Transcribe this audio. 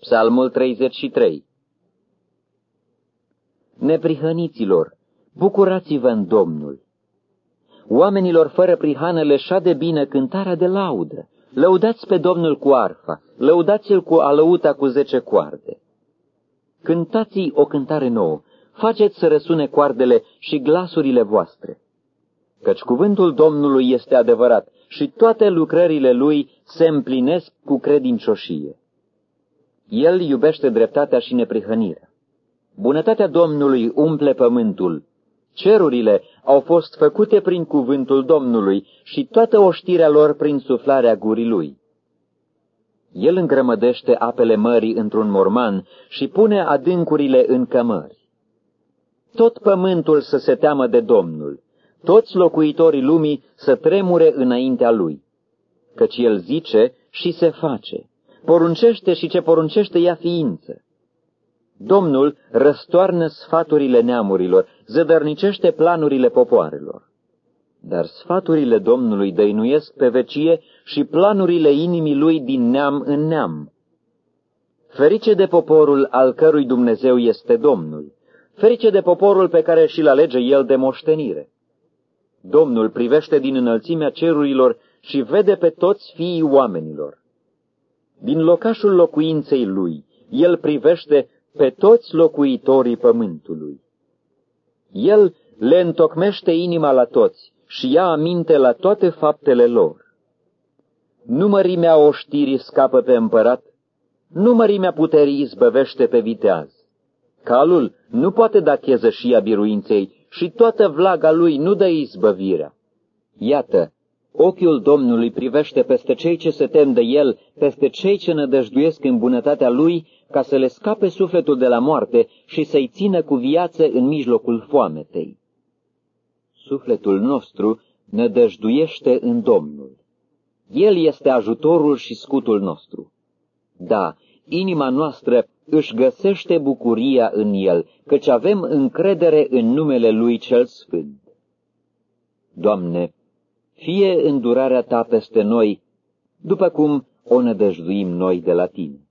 Psalmul 33 Neprihăniților, bucurați-vă în Domnul! Oamenilor fără prihană le de bine cântarea de laudă. Lăudați pe Domnul cu arfa, lăudați-l cu alăuta cu zece coarde. Cântați o cântare nouă, faceți să răsune coardele și glasurile voastre. Căci cuvântul Domnului este adevărat și toate lucrările lui se împlinesc cu credincioșie. El iubește dreptatea și neprihănirea. Bunătatea Domnului umple pământul. Cerurile au fost făcute prin cuvântul Domnului și toată oștirea lor prin suflarea gurii lui. El îngrămădește apele mării într-un morman și pune adâncurile în cămări. Tot pământul să se teamă de Domnul, toți locuitorii lumii să tremure înaintea lui, căci el zice și se face poruncește și ce poruncește ea ființă. Domnul răstoarnă sfaturile neamurilor, zădărnicește planurile popoarelor. Dar sfaturile Domnului dăinuiesc pe vecie și planurile inimii lui din neam în neam. Ferice de poporul al cărui Dumnezeu este Domnul, ferice de poporul pe care și-l alege el de moștenire. Domnul privește din înălțimea cerurilor și vede pe toți fiii oamenilor. Din locașul locuinței lui, el privește pe toți locuitorii pământului. El le întocmește inima la toți și ia aminte la toate faptele lor. Numărimea oștirii scapă pe împărat, numărimea puterii izbăvește pe viteaz. Calul nu poate da chezășia biruinței și toată vlaga lui nu dă izbăvirea. Iată, Ochiul Domnului privește peste cei ce se tem de El, peste cei ce nădăjduiesc în bunătatea Lui, ca să le scape sufletul de la moarte și să-i țină cu viață în mijlocul foametei. Sufletul nostru nădăjduiește în Domnul. El este ajutorul și scutul nostru. Da, inima noastră își găsește bucuria în El, căci avem încredere în numele Lui Cel Sfânt. Doamne, fie îndurarea ta peste noi, după cum o nădăjduim noi de la tine.